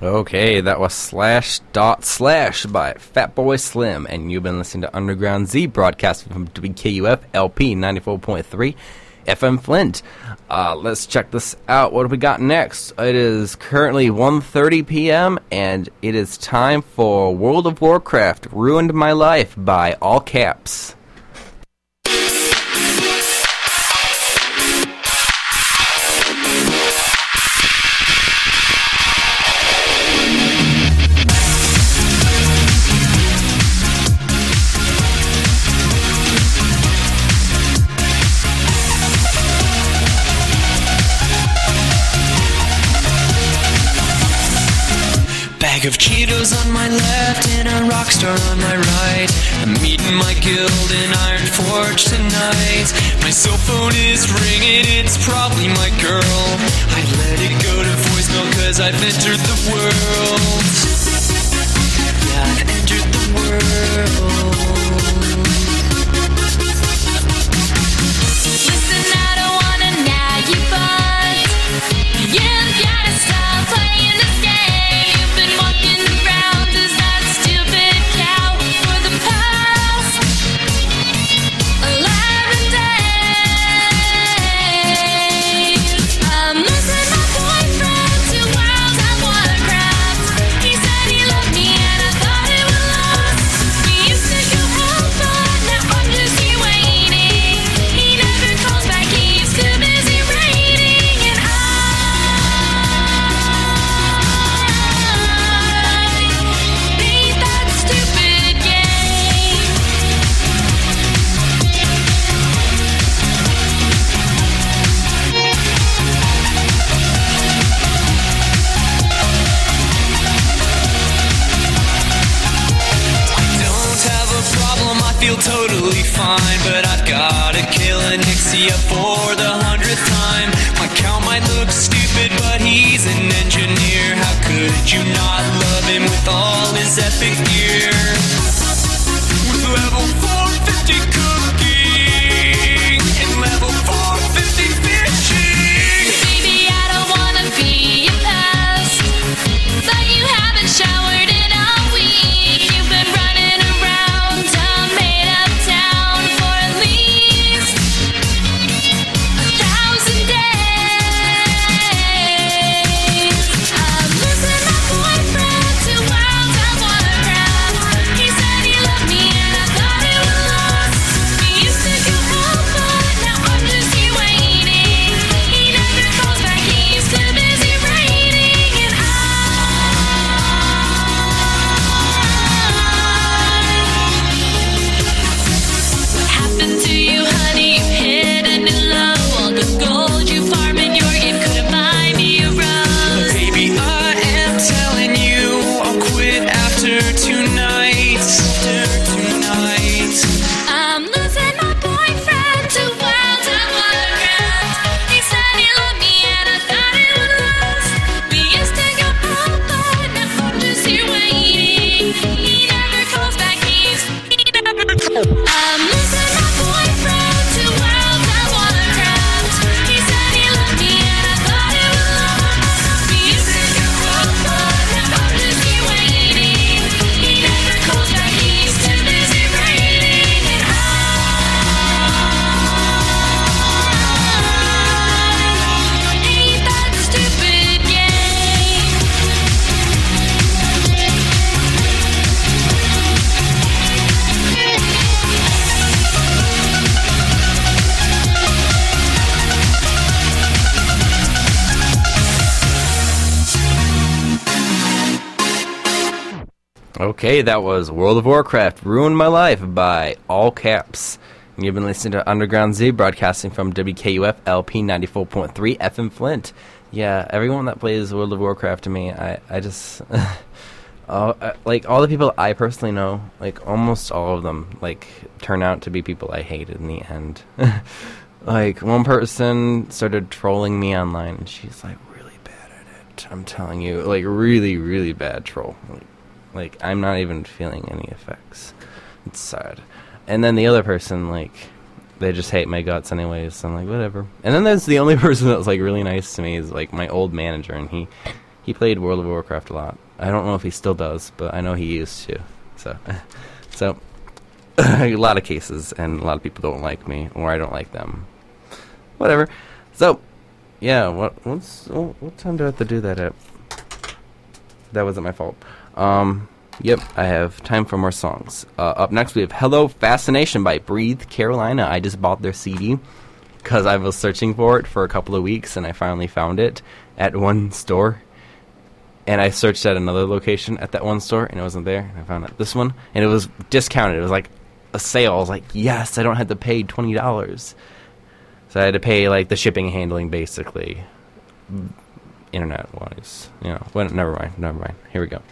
Okay, that was Slash Dot Slash by Fatboy Slim, and you've been listening to Underground Z broadcasting from WKUF LP 94.3 FM Flint. Uh, let's check this out. What have we got next? It is currently 1.30 p.m., and it is time for World of Warcraft Ruined My Life by All Caps. Bag of Cheetos on my left and a rock star on my right. I'm meeting my guild in Ironforge tonight. My cell phone is ringing, it's probably my girl. I let it go to voicemail cause I've entered the world. Yeah, I've entered the world. Okay, that was World of Warcraft Ruined My Life by All Caps. And you've been listening to Underground Z broadcasting from WKUF LP 94.3 FM Flint. Yeah, everyone that plays World of Warcraft to me, I, I just. all, uh, like, all the people I personally know, like, almost all of them, like, turn out to be people I hated in the end. like, one person started trolling me online, and she's, like, really bad at it. I'm telling you, like, really, really bad troll. Like, like I'm not even feeling any effects. It's sad. And then the other person, like, they just hate my guts anyways. So I'm like, whatever. And then there's the only person that was like really nice to me is like my old manager, and he he played World of Warcraft a lot. I don't know if he still does, but I know he used to. So, so a lot of cases, and a lot of people don't like me, or I don't like them. Whatever. So, yeah. What what's what, what time do I have to do that at? That wasn't my fault. Um. Yep, I have time for more songs. Uh, up next, we have "Hello Fascination" by Breathe Carolina. I just bought their CD because I was searching for it for a couple of weeks, and I finally found it at one store. And I searched at another location at that one store, and it wasn't there. And I found it this one, and it was discounted. It was like a sale. I was like, yes, I don't have to pay twenty dollars. So I had to pay like the shipping and handling, basically, internet wise. You know, well, never mind, never mind. Here we go.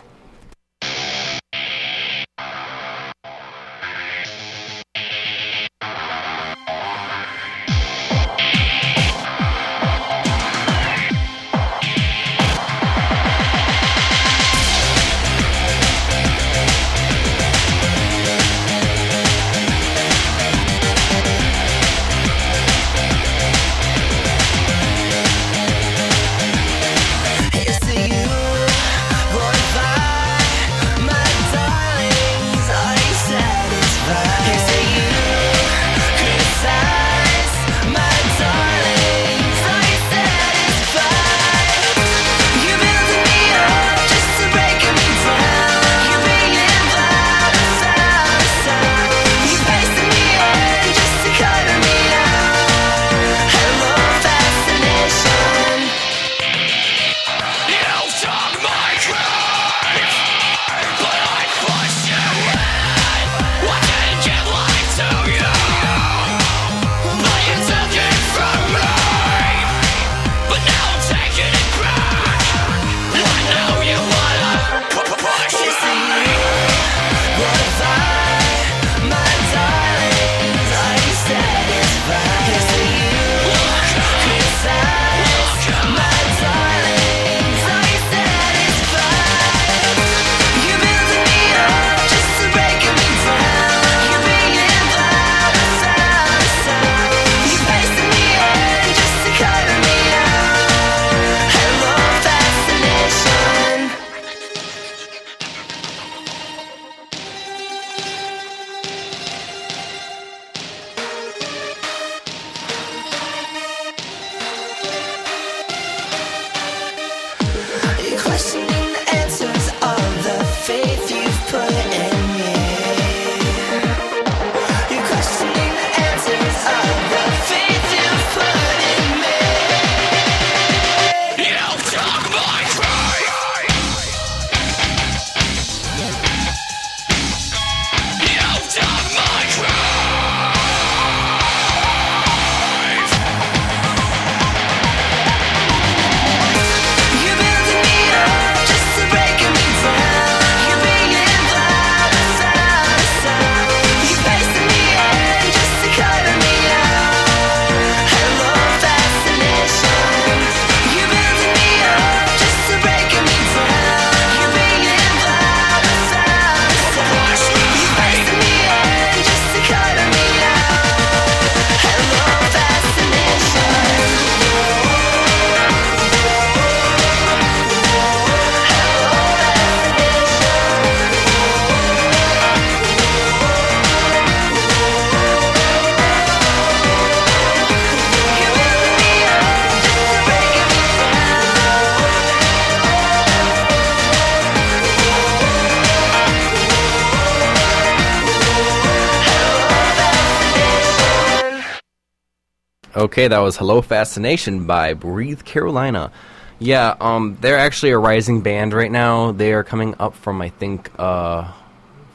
Okay, that was Hello Fascination by Breathe Carolina. Yeah, um, they're actually a rising band right now. They are coming up from I think uh,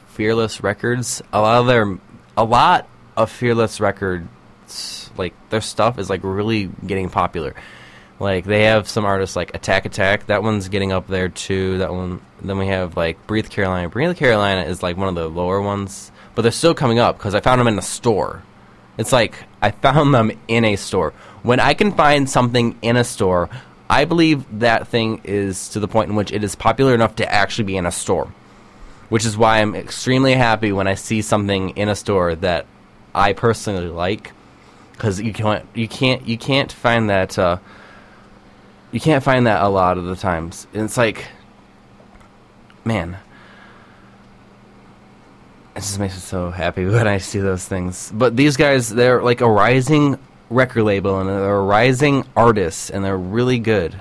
Fearless Records. A lot of their, a lot of Fearless Records, like their stuff is like really getting popular. Like they have some artists like Attack Attack. That one's getting up there too. That one. Then we have like Breathe Carolina. Breathe Carolina is like one of the lower ones, but they're still coming up because I found them in the store. It's like I found them in a store. When I can find something in a store, I believe that thing is to the point in which it is popular enough to actually be in a store. Which is why I'm extremely happy when I see something in a store that I personally like, because you can't you can't you can't find that uh, you can't find that a lot of the times. And it's like, man, it just makes me so happy when I see those things. But these guys, they're like a rising record label and they're a rising artists and they're really good.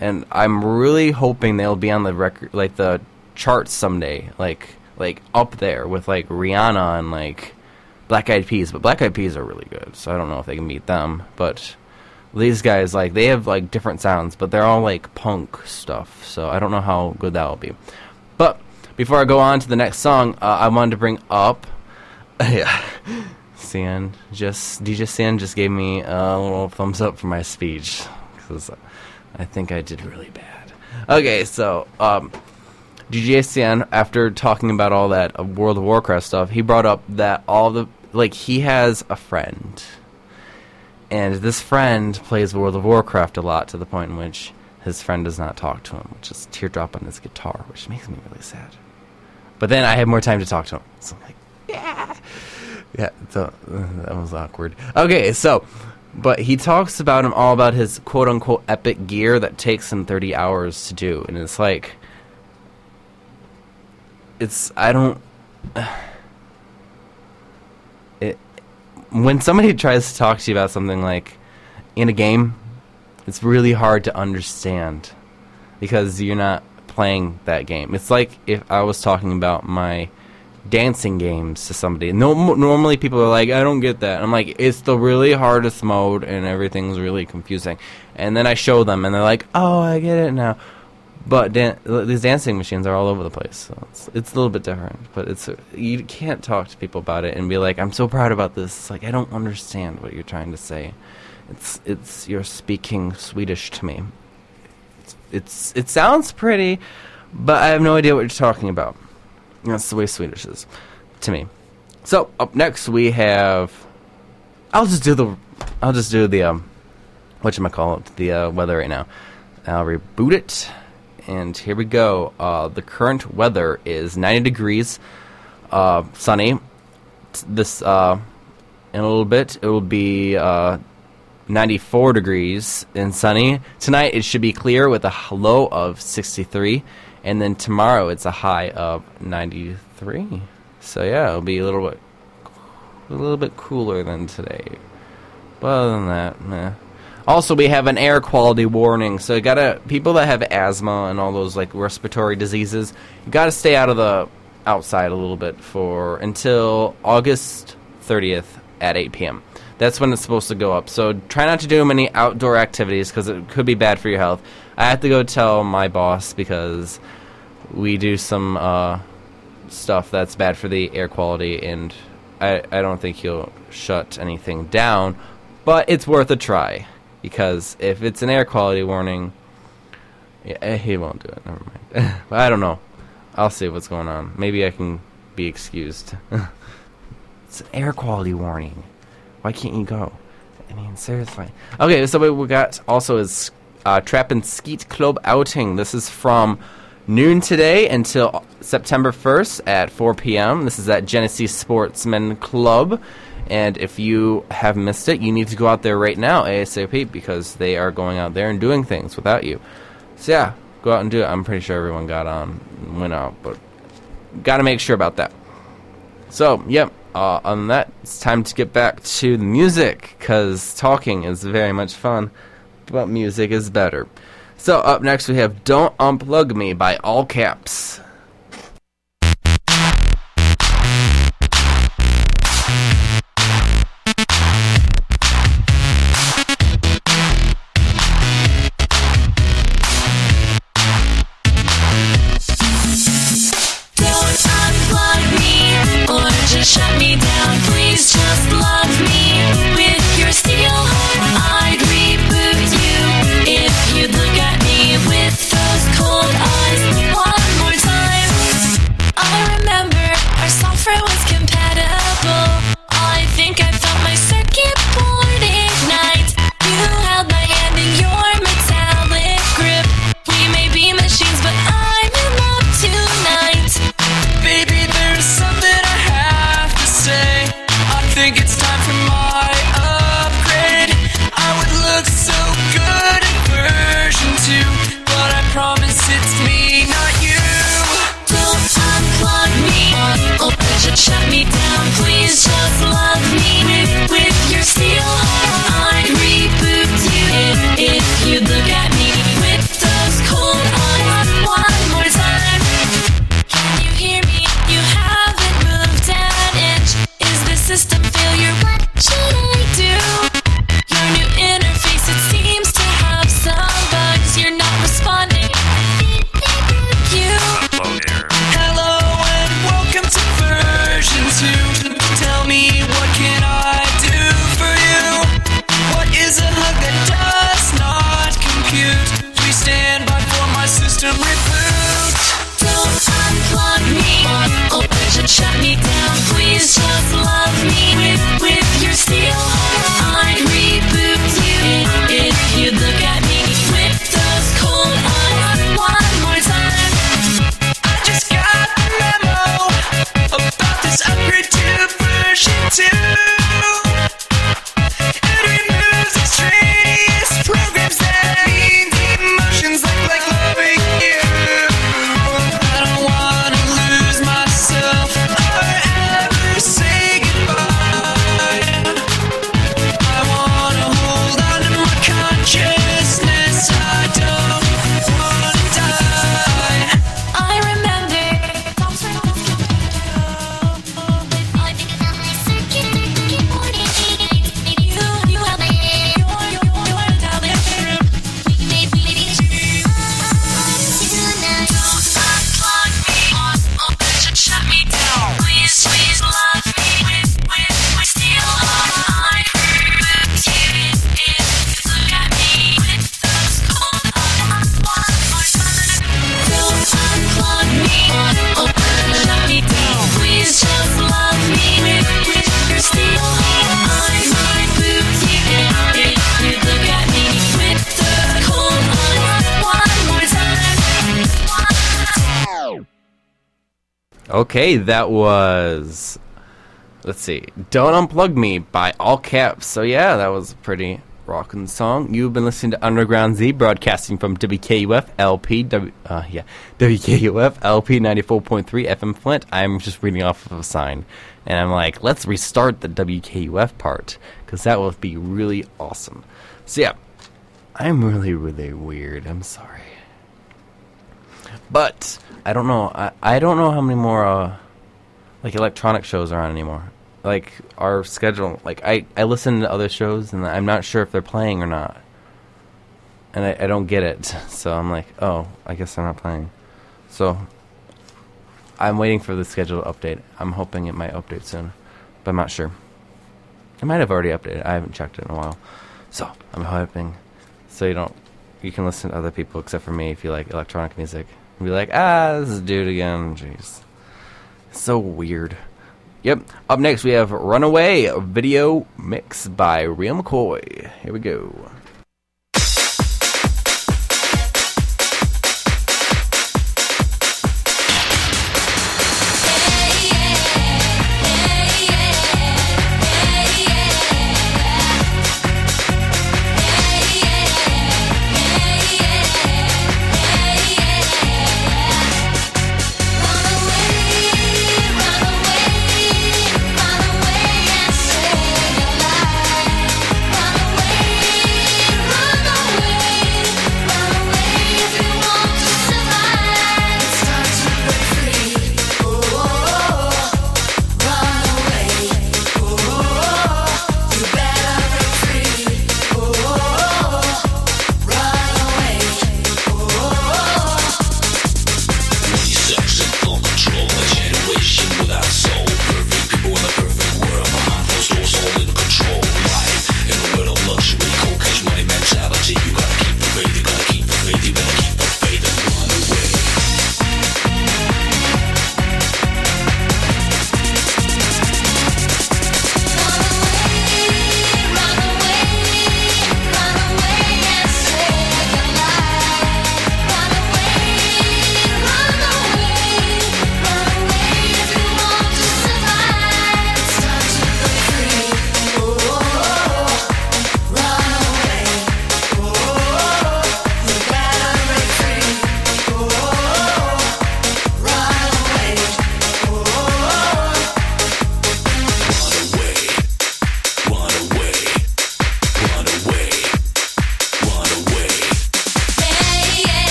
And I'm really hoping they'll be on the record, like the charts someday, like like up there with like Rihanna and like Black Eyed Peas. But Black Eyed Peas are really good, so I don't know if they can beat them. But these guys, like they have like different sounds, but they're all like punk stuff. So I don't know how good that will be. Before I go on to the next song, uh, I wanted to bring up, yeah, San just DJ San just gave me a little thumbs up for my speech because I think I did really bad. Okay, so um, DJ San, after talking about all that uh, World of Warcraft stuff, he brought up that all the like he has a friend, and this friend plays World of Warcraft a lot to the point in which his friend does not talk to him, which just teardrop on his guitar, which makes me really sad. But then I have more time to talk to him, so I'm like, yeah, yeah. So uh, that was awkward. Okay, so. But he talks about him all about his quote unquote epic gear that takes him 30 hours to do. And it's like, it's, I don't, it, when somebody tries to talk to you about something like in a game, it's really hard to understand because you're not playing that game. It's like if I was talking about my dancing games to somebody. No, normally people are like, I don't get that. I'm like, it's the really hardest mode and everything's really confusing. And then I show them and they're like, oh, I get it now. But dan- these dancing machines are all over the place, so it's, it's a little bit different. But it's you can't talk to people about it and be like, "I'm so proud about this." It's like I don't understand what you're trying to say. It's it's you're speaking Swedish to me. It's, it sounds pretty, but I have no idea what you're talking about. That's the way Swedish is to me. So up next we have. I'll just do the. I'll just do the um. What you call it? The uh, weather right now. I'll reboot it, and here we go. Uh, the current weather is 90 degrees, uh, sunny. This uh, in a little bit it will be uh, 94 degrees and sunny. Tonight it should be clear with a low of 63, and then tomorrow it's a high of 93. So yeah, it'll be a little bit a little bit cooler than today. But other than that, meh. Also, we have an air quality warning. So, you gotta people that have asthma and all those like respiratory diseases, you gotta stay out of the outside a little bit for until August 30th at 8 p.m. That's when it's supposed to go up. So, try not to do many outdoor activities because it could be bad for your health. I have to go tell my boss because we do some uh, stuff that's bad for the air quality, and I, I don't think he'll shut anything down, but it's worth a try because if it's an air quality warning, yeah, eh, he won't do it. Never mind. I don't know. I'll see what's going on. Maybe I can be excused. it's an air quality warning. Why can't you go? I mean, seriously. Okay, so what we got also is uh, Trap and Skeet Club outing. This is from noon today until September 1st at 4 p.m. This is at Genesee Sportsman Club. And if you have missed it, you need to go out there right now, ASAP, because they are going out there and doing things without you. So, yeah, go out and do it. I'm pretty sure everyone got on and went out, but got to make sure about that. So, yep. Uh, on that, it's time to get back to the music because talking is very much fun, but music is better. So, up next, we have Don't Unplug Me by All Caps. Okay, that was. Let's see. Don't Unplug Me by All Caps. So, yeah, that was a pretty rocking song. You've been listening to Underground Z, broadcasting from WKUF LP. W, uh, yeah, WKUF LP 94.3 FM Flint. I'm just reading off of a sign. And I'm like, let's restart the WKUF part, because that will be really awesome. So, yeah, I'm really, really weird. I'm sorry. But I don't know. I, I don't know how many more uh, like electronic shows are on anymore. Like our schedule. Like I I listen to other shows and I'm not sure if they're playing or not. And I, I don't get it. So I'm like, oh, I guess they're not playing. So I'm waiting for the schedule to update. I'm hoping it might update soon, but I'm not sure. It might have already updated. I haven't checked it in a while. So I'm hoping so you don't you can listen to other people except for me if you like electronic music. Be like, ah, this is dude again. Jeez. So weird. Yep. Up next we have Runaway video mix by Real McCoy. Here we go.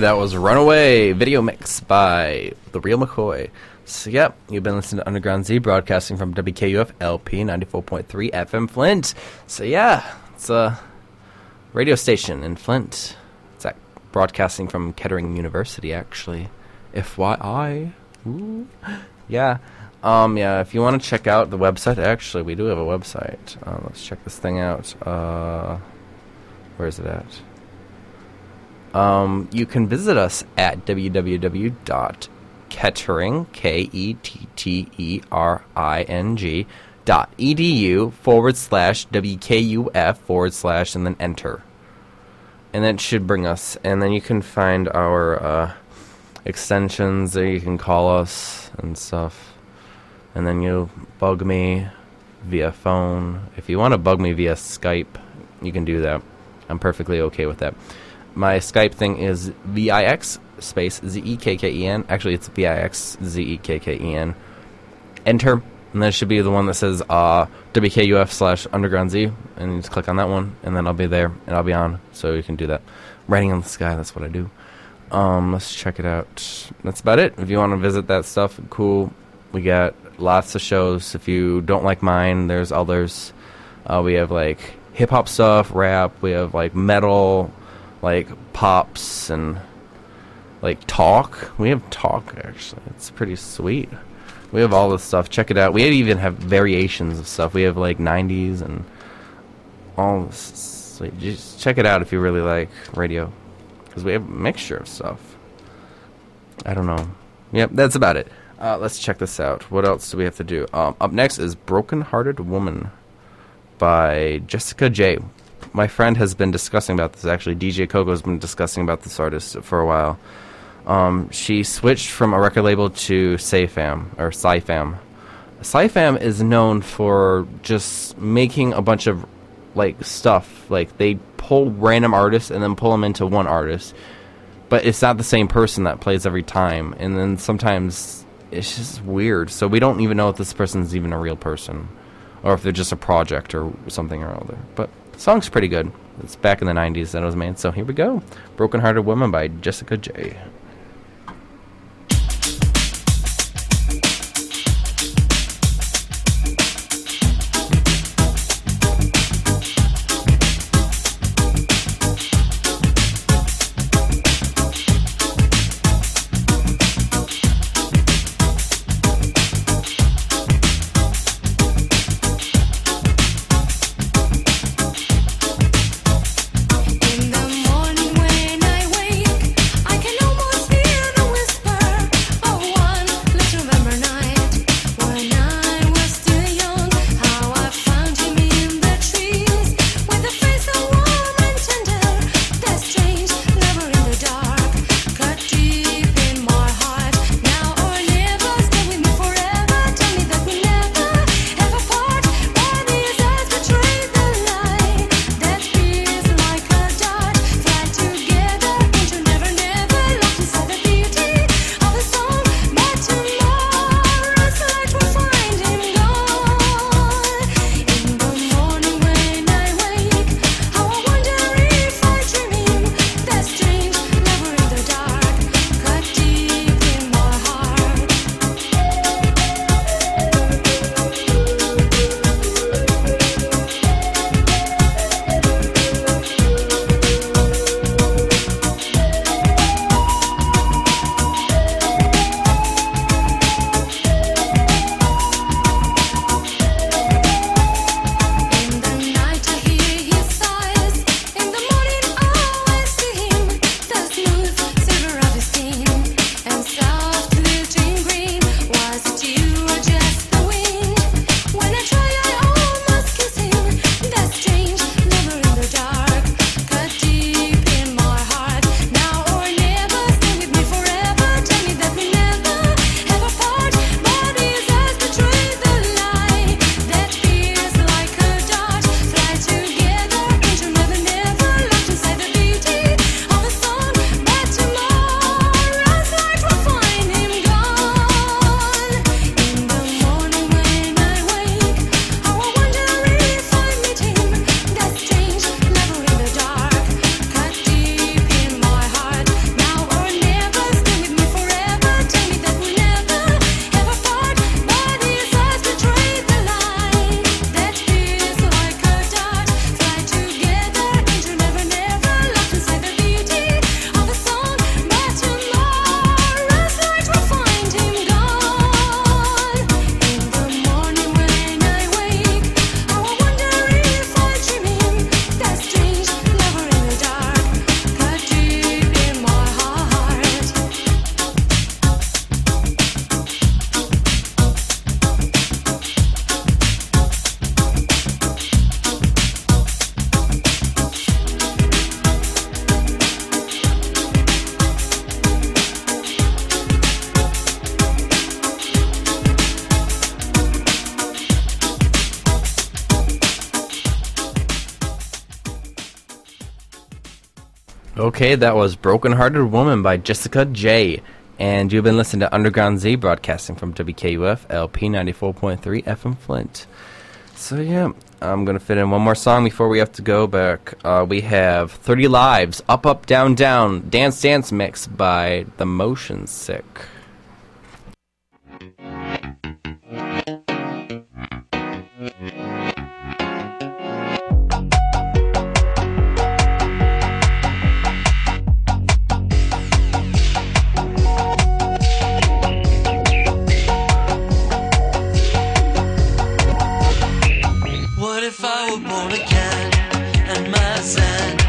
That was Runaway video mix by The Real McCoy. So, yep, you've been listening to Underground Z broadcasting from WKUF LP 94.3 FM Flint. So, yeah, it's a radio station in Flint. It's broadcasting from Kettering University, actually. FYI. Ooh. Yeah. Um, yeah, if you want to check out the website, actually, we do have a website. Uh, let's check this thing out. Uh, where is it at? Um, you can visit us at www.kettering, K-E-T-T-E-R-I-N-G, dot edu forward slash WKUF forward slash and then enter. And that should bring us, and then you can find our uh, extensions that you can call us and stuff. And then you bug me via phone. If you want to bug me via Skype, you can do that. I'm perfectly okay with that. My Skype thing is VIX space Z E K K E N. Actually, it's VIX Z E K K E N. Enter, and then it should be the one that says uh, WKUF slash Underground Z, and you just click on that one, and then I'll be there, and I'll be on, so you can do that. Writing on the sky, that's what I do. Um, let's check it out. That's about it. If you want to visit that stuff, cool. We got lots of shows. If you don't like mine, there's others. Uh, we have like hip hop stuff, rap. We have like metal, like pops, and like talk. We have talk actually. It's pretty sweet. We have all this stuff. Check it out. We even have variations of stuff. We have like 90s and all this. Sweet. Just check it out if you really like radio, because we have a mixture of stuff. I don't know. Yep, that's about it. Uh, let's check this out. What else do we have to do? Um, up next is "Broken Hearted Woman" by Jessica J. My friend has been discussing about this. Actually, DJ Coco has been discussing about this artist for a while. Um, she switched from a record label to Sayfam or Cyfam. Cyfam is known for just making a bunch of like stuff. Like they pull random artists and then pull them into one artist, but it's not the same person that plays every time. And then sometimes it's just weird. So we don't even know if this person's even a real person, or if they're just a project or something or other. But song's pretty good. It's back in the '90s that it was made. So here we go, "Broken Hearted Woman" by Jessica J. Okay, that was Broken Hearted Woman by Jessica J. And you've been listening to Underground Z broadcasting from WKUF LP 94.3 FM Flint. So, yeah, I'm going to fit in one more song before we have to go back. Uh, we have 30 Lives, Up, Up, Down, Down, Dance, Dance Mix by The Motion Sick. and my sand.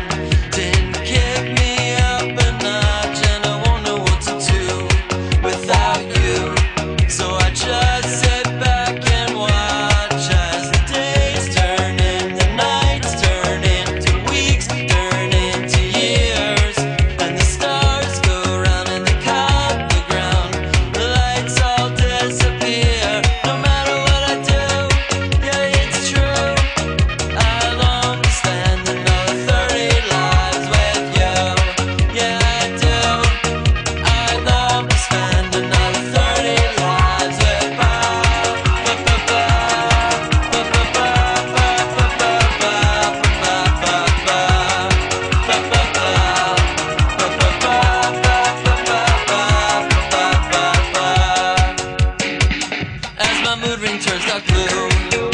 ring turns dark blue.